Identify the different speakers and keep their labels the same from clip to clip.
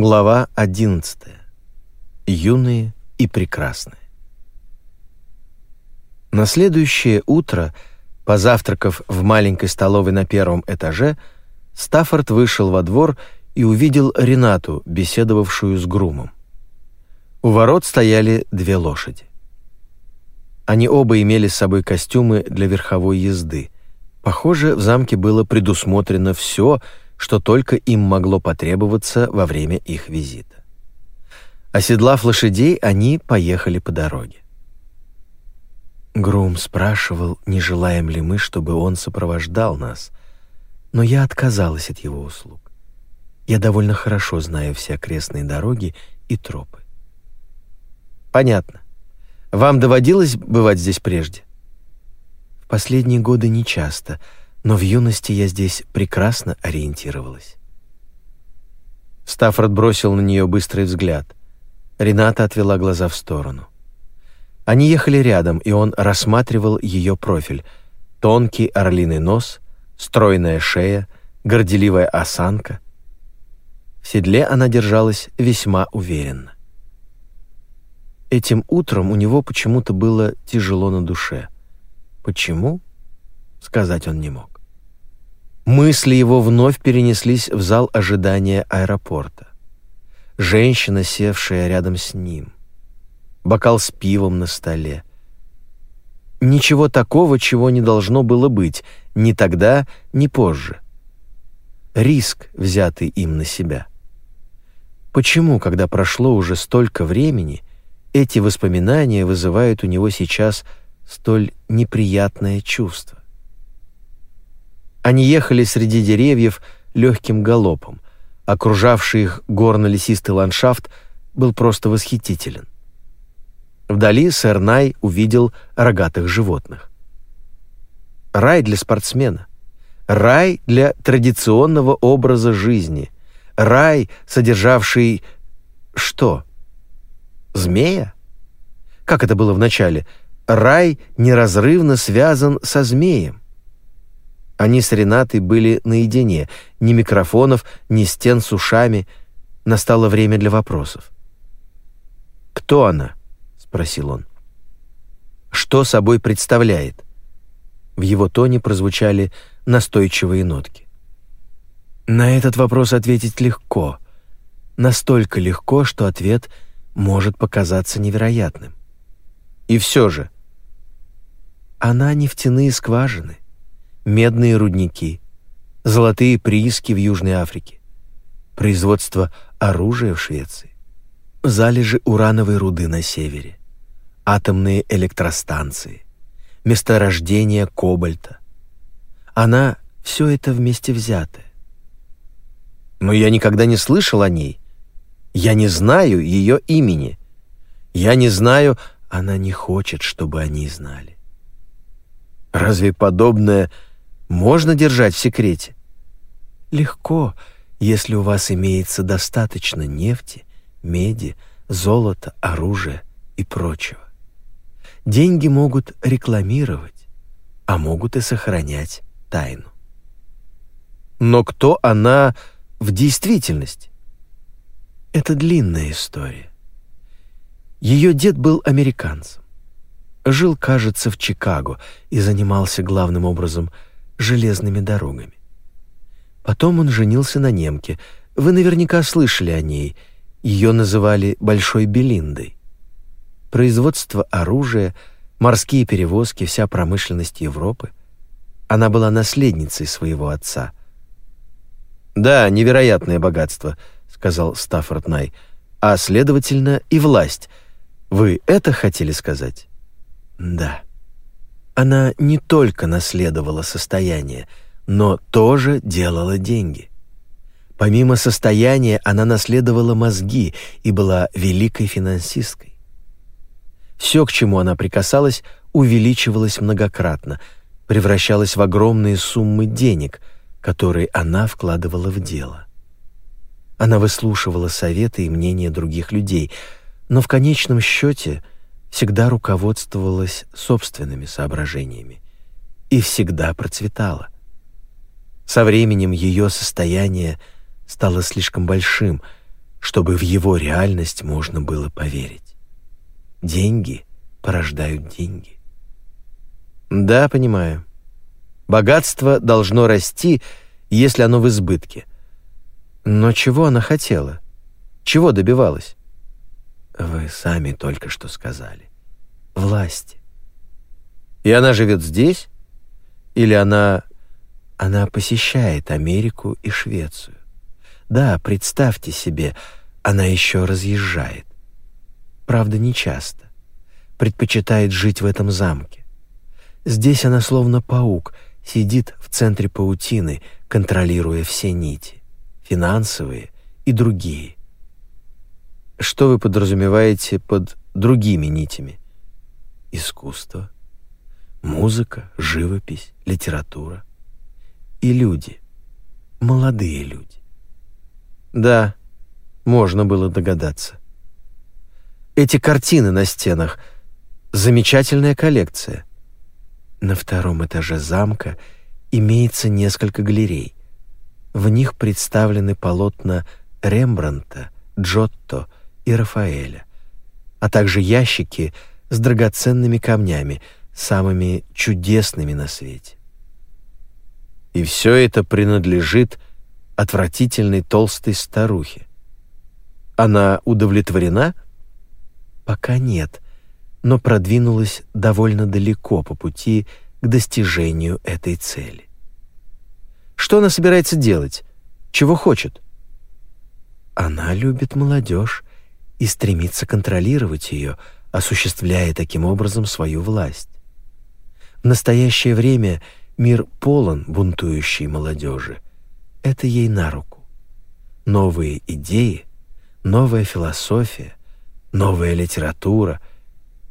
Speaker 1: Глава 11. Юные и прекрасные. На следующее утро, позавтракав в маленькой столовой на первом этаже, Стаффорд вышел во двор и увидел Ренату, беседовавшую с грумом. У ворот стояли две лошади. Они оба имели с собой костюмы для верховой езды. Похоже, в замке было предусмотрено все, что только им могло потребоваться во время их визита. Оседлав лошадей, они поехали по дороге. Грум спрашивал, не желаем ли мы, чтобы он сопровождал нас, но я отказалась от его услуг. Я довольно хорошо знаю все окрестные дороги и тропы. Понятно. Вам доводилось бывать здесь прежде? В последние годы не часто, но в юности я здесь прекрасно ориентировалась. Стаффорд бросил на нее быстрый взгляд. Рената отвела глаза в сторону. Они ехали рядом, и он рассматривал ее профиль. Тонкий орлиный нос, стройная шея, горделивая осанка. В седле она держалась весьма уверенно. Этим утром у него почему-то было тяжело на душе. Почему? Сказать он не мог. Мысли его вновь перенеслись в зал ожидания аэропорта. Женщина, севшая рядом с ним. Бокал с пивом на столе. Ничего такого, чего не должно было быть ни тогда, ни позже. Риск, взятый им на себя. Почему, когда прошло уже столько времени, эти воспоминания вызывают у него сейчас столь неприятное чувство. Они ехали среди деревьев легким галопом. Окружавший их горно-лесистый ландшафт был просто восхитителен. Вдали сэр Най увидел рогатых животных. Рай для спортсмена. Рай для традиционного образа жизни. Рай, содержавший... Что? Змея? Как это было в начале? Рай неразрывно связан со змеем. Они с Ренатой были наедине, ни микрофонов, ни стен с ушами. Настало время для вопросов. «Кто она?» — спросил он. «Что собой представляет?» В его тоне прозвучали настойчивые нотки. На этот вопрос ответить легко. Настолько легко, что ответ — может показаться невероятным. И все же, она нефтяные скважины, медные рудники, золотые прииски в Южной Африке, производство оружия в Швеции, залежи урановой руды на севере, атомные электростанции, месторождение кобальта. Она — все это вместе взятое. Но я никогда не слышал о ней — я не знаю ее имени. Я не знаю, она не хочет, чтобы они знали. Разве подобное можно держать в секрете? Легко, если у вас имеется достаточно нефти, меди, золота, оружия и прочего. Деньги могут рекламировать, а могут и сохранять тайну. Но кто она в действительности? Это длинная история. Ее дед был американцем. Жил, кажется, в Чикаго и занимался главным образом железными дорогами. Потом он женился на немке. Вы наверняка слышали о ней. Ее называли Большой Белиндой. Производство оружия, морские перевозки, вся промышленность Европы. Она была наследницей своего отца. Да, невероятное богатство — сказал Стаффорд Най, а следовательно и власть. Вы это хотели сказать? Да. Она не только наследовала состояние, но тоже делала деньги. Помимо состояния, она наследовала мозги и была великой финансисткой. Все, к чему она прикасалась, увеличивалось многократно, превращалось в огромные суммы денег, которые она вкладывала в дело. Она выслушивала советы и мнения других людей, но в конечном счете всегда руководствовалась собственными соображениями и всегда процветала. Со временем ее состояние стало слишком большим, чтобы в его реальность можно было поверить. Деньги порождают деньги. Да, понимаю. Богатство должно расти, если оно в избытке. Но чего она хотела? Чего добивалась? Вы сами только что сказали. Власти. И она живет здесь? Или она... Она посещает Америку и Швецию? Да, представьте себе, она еще разъезжает. Правда, не часто. Предпочитает жить в этом замке. Здесь она словно паук, сидит в центре паутины, контролируя все нити, финансовые и другие. Что вы подразумеваете под другими нитями? Искусство, музыка, живопись, литература и люди, молодые люди. Да, можно было догадаться. Эти картины на стенах — замечательная коллекция. На втором этаже замка имеется несколько галерей. В них представлены полотна Рембрандта, Джотто и Рафаэля, а также ящики с драгоценными камнями, самыми чудесными на свете. И все это принадлежит отвратительной толстой старухе. Она удовлетворена? Пока нет, но продвинулась довольно далеко по пути к достижению этой цели. Что она собирается делать? Чего хочет? Она любит молодежь и стремится контролировать ее, осуществляя таким образом свою власть. В настоящее время мир полон бунтующей молодежи. Это ей на руку. Новые идеи, новая философия, новая литература —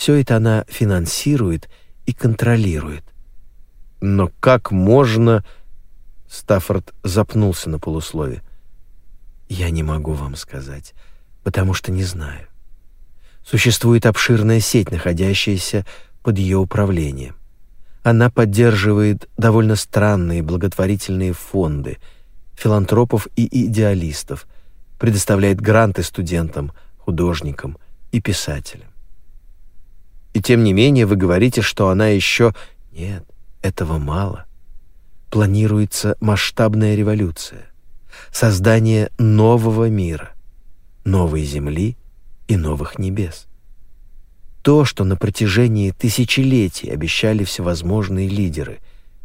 Speaker 1: все это она финансирует и контролирует. Но как можно... Стаффорд запнулся на полуслове. «Я не могу вам сказать, потому что не знаю. Существует обширная сеть, находящаяся под ее управлением. Она поддерживает довольно странные благотворительные фонды, филантропов и идеалистов, предоставляет гранты студентам, художникам и писателям. И тем не менее вы говорите, что она еще... Нет, этого мало. Планируется масштабная революция, создание нового мира, новой земли и новых небес. То, что на протяжении тысячелетий обещали всевозможные лидеры,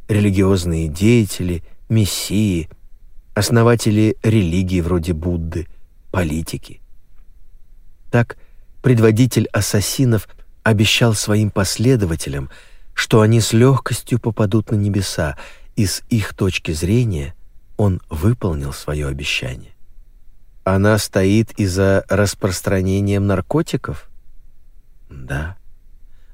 Speaker 1: религиозные деятели, мессии, основатели религии вроде Будды, политики. Так предводитель ассасинов обещал своим последователям, что они с легкостью попадут на небеса, и с их точки зрения он выполнил свое обещание. Она стоит и за распространением наркотиков? Да.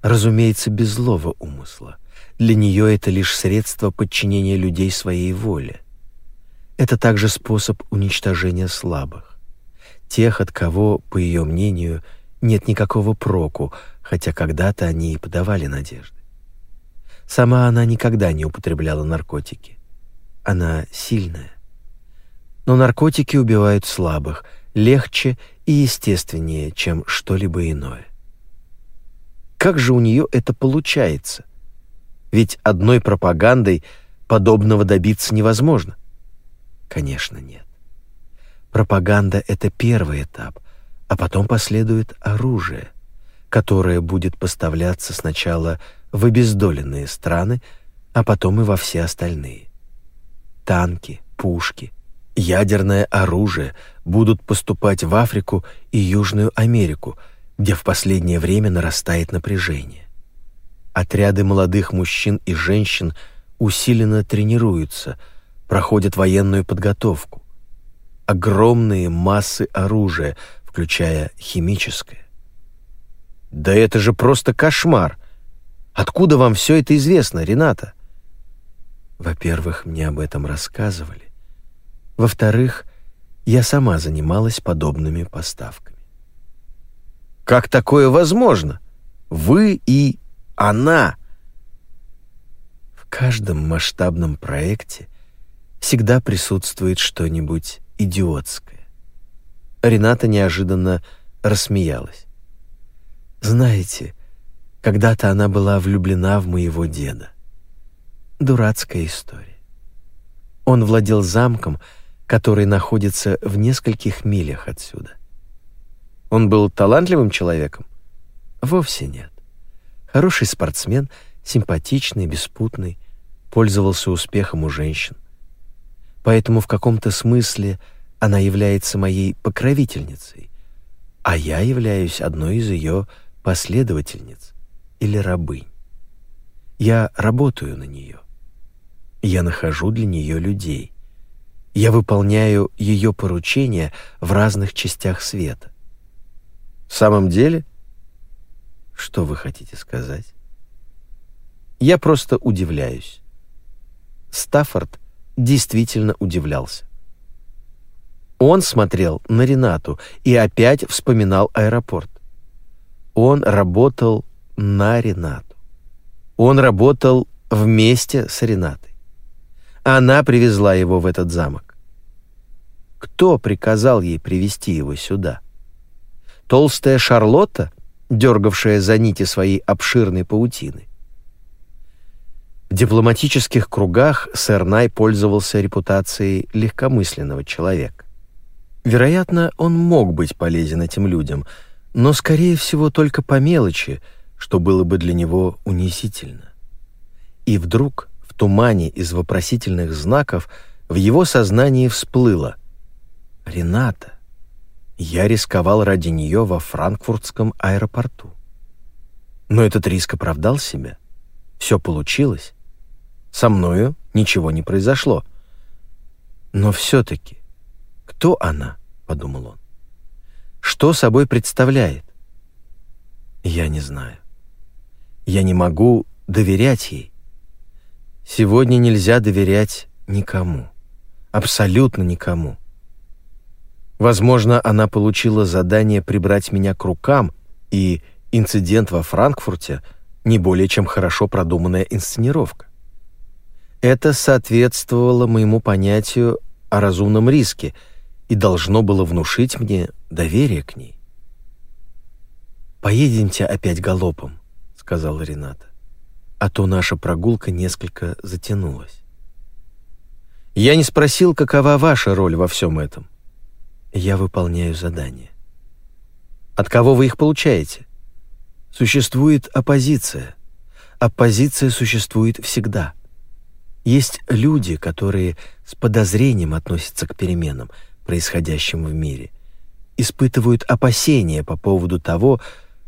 Speaker 1: Разумеется, без злого умысла. Для нее это лишь средство подчинения людей своей воле. Это также способ уничтожения слабых. Тех, от кого, по ее мнению, нет никакого проку, хотя когда-то они и подавали надежды. Сама она никогда не употребляла наркотики. Она сильная. Но наркотики убивают слабых легче и естественнее, чем что-либо иное. Как же у нее это получается? Ведь одной пропагандой подобного добиться невозможно. Конечно, нет. Пропаганда — это первый этап, а потом последует оружие, которое будет поставляться сначала в обездоленные страны, а потом и во все остальные. Танки, пушки, ядерное оружие будут поступать в Африку и Южную Америку, где в последнее время нарастает напряжение. Отряды молодых мужчин и женщин усиленно тренируются — проходят военную подготовку. Огромные массы оружия, включая химическое. Да это же просто кошмар. Откуда вам все это известно, Рената? Во-первых, мне об этом рассказывали. Во-вторых, я сама занималась подобными поставками. Как такое возможно? Вы и она. В каждом масштабном проекте всегда присутствует что-нибудь идиотское. Рената неожиданно рассмеялась. «Знаете, когда-то она была влюблена в моего деда. Дурацкая история. Он владел замком, который находится в нескольких милях отсюда. Он был талантливым человеком? Вовсе нет. Хороший спортсмен, симпатичный, беспутный, пользовался успехом у женщин. Поэтому в каком-то смысле она является моей покровительницей, а я являюсь одной из ее последовательниц или рабынь. Я работаю на нее. Я нахожу для нее людей. Я выполняю ее поручения в разных частях света. В самом деле, что вы хотите сказать? Я просто удивляюсь. Стаффорд действительно удивлялся. Он смотрел на Ренату и опять вспоминал аэропорт. Он работал на Ренату. Он работал вместе с Ренатой. Она привезла его в этот замок. Кто приказал ей привести его сюда? Толстая Шарлотта, дергавшая за нити своей обширной паутины? В дипломатических кругах сэр Най пользовался репутацией легкомысленного человека. Вероятно, он мог быть полезен этим людям, но, скорее всего, только по мелочи, что было бы для него унизительно. И вдруг, тумане из вопросительных знаков, в его сознании всплыло «Рената, я рисковал ради нее во франкфуртском аэропорту. Но этот риск оправдал себя. Все получилось. Со мною ничего не произошло. Но все-таки «Кто она?» — подумал он. «Что собой представляет?» «Я не знаю. Я не могу доверять ей. Сегодня нельзя доверять никому. Абсолютно никому. Возможно, она получила задание прибрать меня к рукам, и инцидент во Франкфурте не более чем хорошо продуманная инсценировка. Это соответствовало моему понятию о разумном риске — и должно было внушить мне доверие к ней. «Поедемте опять галопом», — сказала Рената, «а то наша прогулка несколько затянулась». «Я не спросил, какова ваша роль во всем этом». «Я выполняю задания». «От кого вы их получаете?» «Существует оппозиция. Оппозиция существует всегда. Есть люди, которые с подозрением относятся к переменам — происходящим в мире, испытывают опасения по поводу того,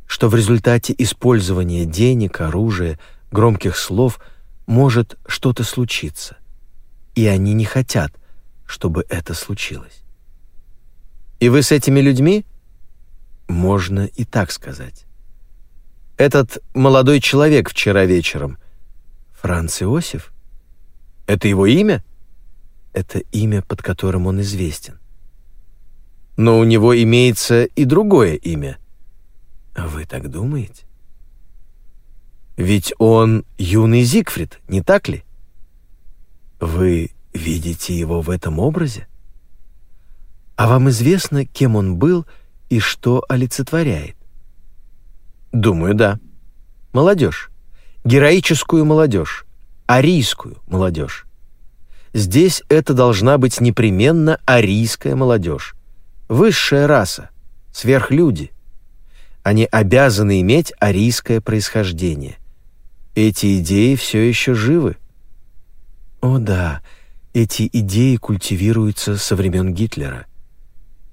Speaker 1: что в результате использования денег, оружия, громких слов может что-то случиться, и они не хотят, чтобы это случилось. И вы с этими людьми? Можно и так сказать. Этот молодой человек вчера вечером. Франц Иосиф? Это его имя? Это имя, под которым он известен но у него имеется и другое имя. Вы так думаете? Ведь он юный Зигфрид, не так ли? Вы видите его в этом образе? А вам известно, кем он был и что олицетворяет? Думаю, да. Молодежь. Героическую молодежь. Арийскую молодежь. Здесь это должна быть непременно арийская молодежь высшая раса, сверхлюди. Они обязаны иметь арийское происхождение. Эти идеи все еще живы. О да, эти идеи культивируются со времен Гитлера.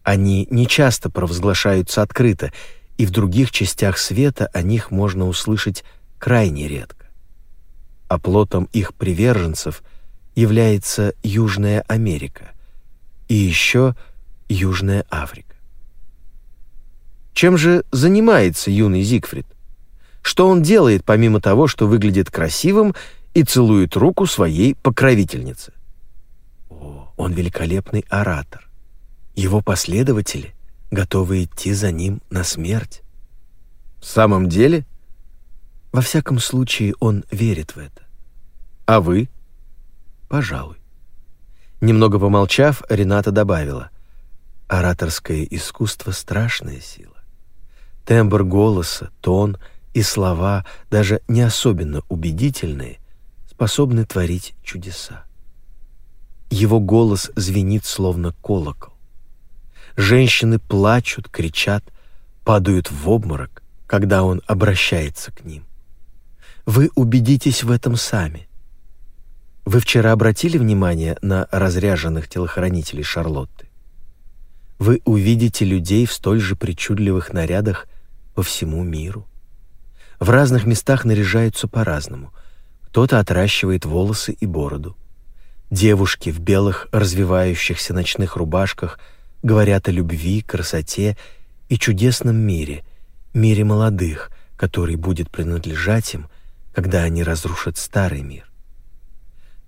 Speaker 1: Они не часто провозглашаются открыто, и в других частях света о них можно услышать крайне редко. Оплотом их приверженцев является Южная Америка. И еще – Южная Африка. Чем же занимается юный Зигфрид? Что он делает помимо того, что выглядит красивым и целует руку своей покровительнице? О, он великолепный оратор. Его последователи готовы идти за ним на смерть. В самом деле? Во всяком случае, он верит в это. А вы? Пожалуй. Немного помолчав, Рената добавила — Ораторское искусство — страшная сила. Тембр голоса, тон и слова, даже не особенно убедительные, способны творить чудеса. Его голос звенит словно колокол. Женщины плачут, кричат, падают в обморок, когда он обращается к ним. Вы убедитесь в этом сами. Вы вчера обратили внимание на разряженных телохранителей Шарлотты? Вы увидите людей в столь же причудливых нарядах по всему миру. В разных местах наряжаются по-разному. Кто-то отращивает волосы и бороду. Девушки в белых развивающихся ночных рубашках говорят о любви, красоте и чудесном мире, мире молодых, который будет принадлежать им, когда они разрушат старый мир.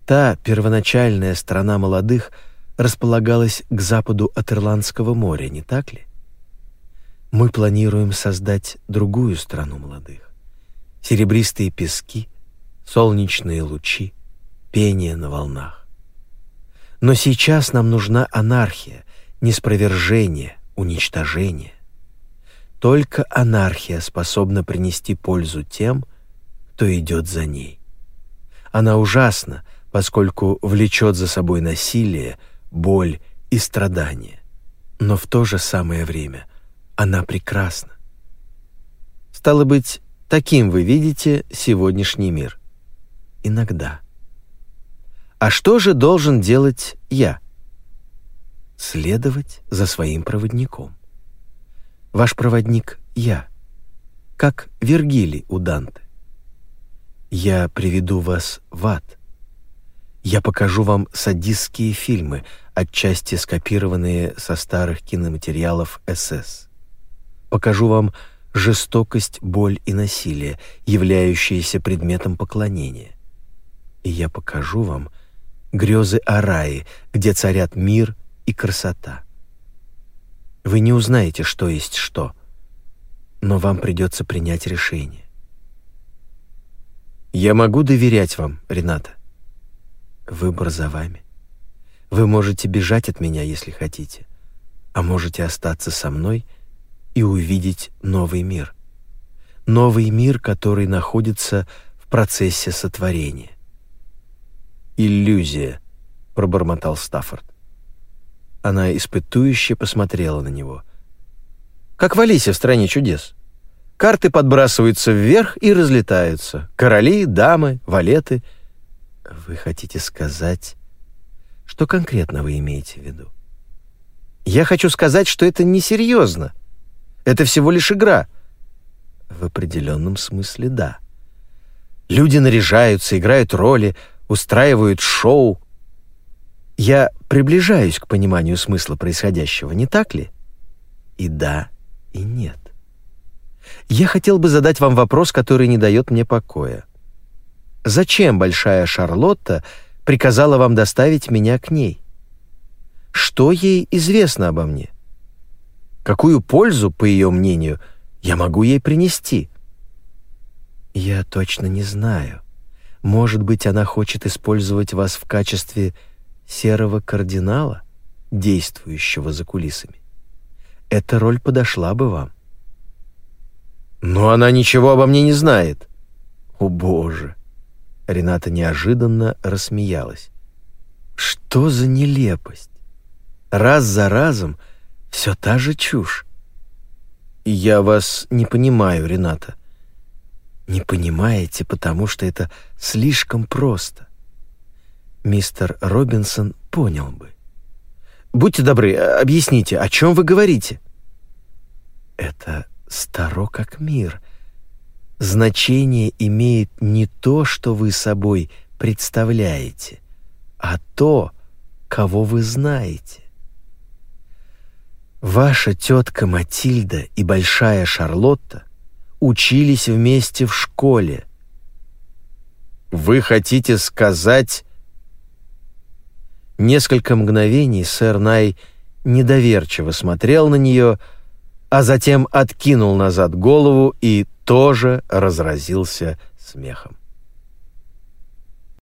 Speaker 1: Та первоначальная страна молодых располагалась к западу от Ирландского моря, не так ли? Мы планируем создать другую страну молодых. Серебристые пески, солнечные лучи, пение на волнах. Но сейчас нам нужна анархия, неспровержение, уничтожение. Только анархия способна принести пользу тем, кто идет за ней. Она ужасна, поскольку влечет за собой насилие, боль и страдания. Но в то же самое время она прекрасна. Стало быть, таким вы видите сегодняшний мир. Иногда. А что же должен делать я? Следовать за своим проводником. Ваш проводник — я, как Вергилий у Данте. Я приведу вас в ад. Я покажу вам садистские фильмы, отчасти скопированные со старых киноматериалов СС. Покажу вам жестокость, боль и насилие, являющиеся предметом поклонения. И я покажу вам — грезы о рае, где царят мир и красота. Вы не узнаете, что есть что, но вам придется принять решение. Я могу доверять вам, Рената. Выбор за вами. Вы можете бежать от меня, если хотите, а можете остаться со мной и увидеть новый мир. Новый мир, который находится в процессе сотворения иллюзия», — пробормотал Стаффорд. Она испытующе посмотрела на него. «Как в Алисе в «Стране чудес». Карты подбрасываются вверх и разлетаются. Короли, дамы, валеты. Вы хотите сказать, что конкретно вы имеете в виду? Я хочу сказать, что это несерьезно. Это всего лишь игра. В определенном смысле да. Люди наряжаются, играют роли, устраивают шоу. Я приближаюсь к пониманию смысла происходящего, не так ли? И да, и нет. Я хотел бы задать вам вопрос, который не дает мне покоя. Зачем большая Шарлотта приказала вам доставить меня к ней? Что ей известно обо мне? Какую пользу, по ее мнению, я могу ей принести? Я точно не знаю. Может быть, она хочет использовать вас в качестве серого кардинала, действующего за кулисами. Эта роль подошла бы вам. Но она ничего обо мне не знает. О, боже. Рената неожиданно рассмеялась. Что за нелепость? Раз за разом все та же чушь. Я вас не понимаю, Рената. Не понимаете, потому что это слишком просто. Мистер Робинсон понял бы. Будьте добры, объясните, о чем вы говорите? Это старо как мир. Значение имеет не то, что вы собой представляете, а то, кого вы знаете. Ваша тетка Матильда и большая Шарлотта учились вместе в школе. Вы хотите сказать... Несколько мгновений сэр Най недоверчиво смотрел на нее, а затем откинул назад голову и тоже разразился смехом.